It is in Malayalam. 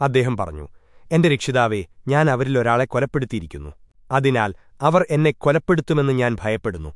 അദ്ദേഹം പറഞ്ഞു എന്റെ രക്ഷിതാവേ ഞാൻ അവരിലൊരാളെ കൊലപ്പെടുത്തിയിരിക്കുന്നു. അതിനാൽ അവർ എന്നെ കൊലപ്പെടുത്തുമെന്ന് ഞാൻ ഭയപ്പെടുന്നു.